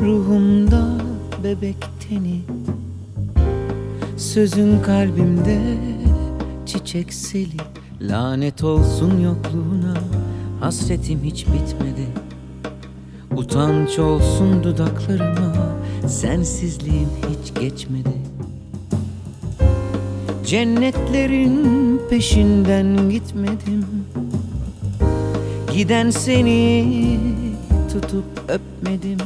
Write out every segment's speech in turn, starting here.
ruhumda bebek teni Sözün kalbimde çiçek seli Lanet olsun yokluğuna Hasretim hiç bitmedi. Utanç olsun dudaklarıma Sensizliğim hiç geçmedi. Cennetlerin peşinden gitmedim. Giden seni tutup öpmedim.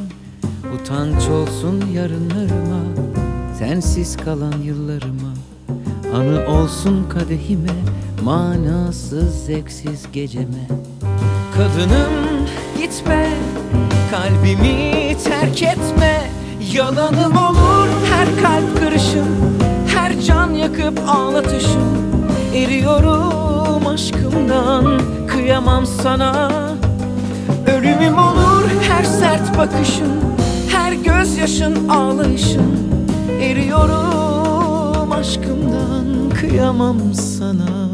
Utanç olsun yarınlarıma Sensiz kalan yıllarıma. Anı olsun kadehime Manasız zevksiz geceme. Kadınım gitme Kalbimi terk etme. Yalanım olur her kalp kırışım Her can yakıp ağlatışım. Eriyorum aşkımdan Kıyamam sana. Ölümüm olur her sert bakışın Her gözyaşın ağlayışın. Eriyorum aşkımdan Kıyamam sana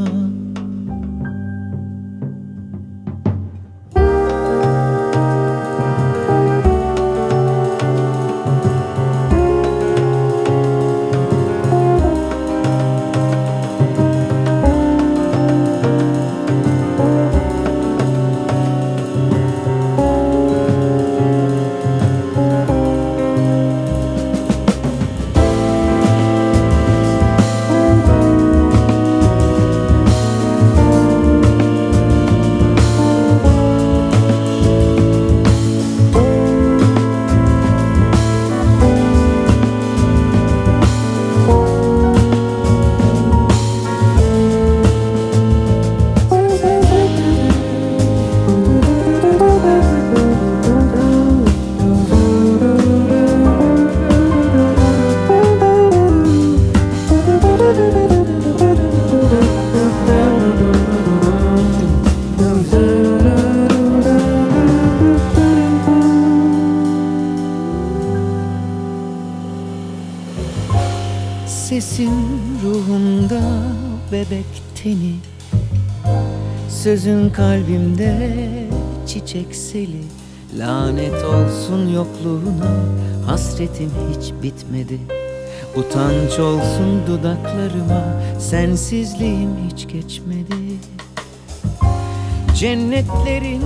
Sesin ruhumda bebek teni. Sözün kalbimde çiçek seli. Lanet olsun yokluğuna Hasretim hiç bitmedi. Utanç olsun dudaklarıma Sensizliğim hiç geçmedi. Cennetlerin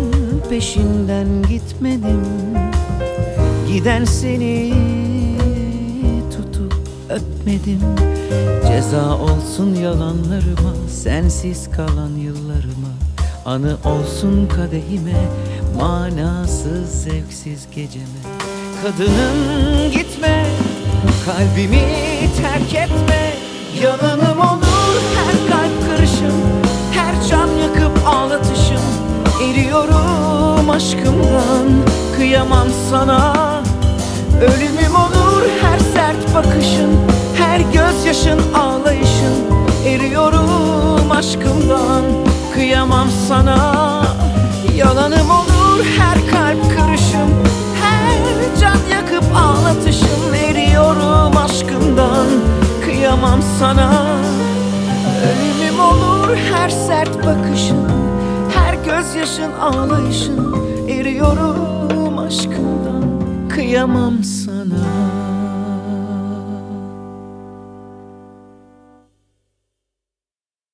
peşinden gitmedim. Giden seni öpmedim. Ceza olsun yalanlarıma Sensiz kalan yıllarıma. Anı olsun kadehime Manasız zevksiz geceme. Kadının gitme Kalbimi terk etme. Yalanım olur her kalp kırışım Her can yakıp ağlatışım. Eriyorum aşkımdan Kıyamam sana. Ölümüm olur her sert bakışın gözyaşın ağlayışın Eriyorum aşkımdan. Kıyamam sana Yalanım olur her kalp kırışım Her can yakıp ağlatışım Eriyorum aşkımdan. Kıyamam sana Ölümüm olur her sert bakışın. Her gözyaşın ağlayışın Eriyorum aşkımdan. Kıyamam sana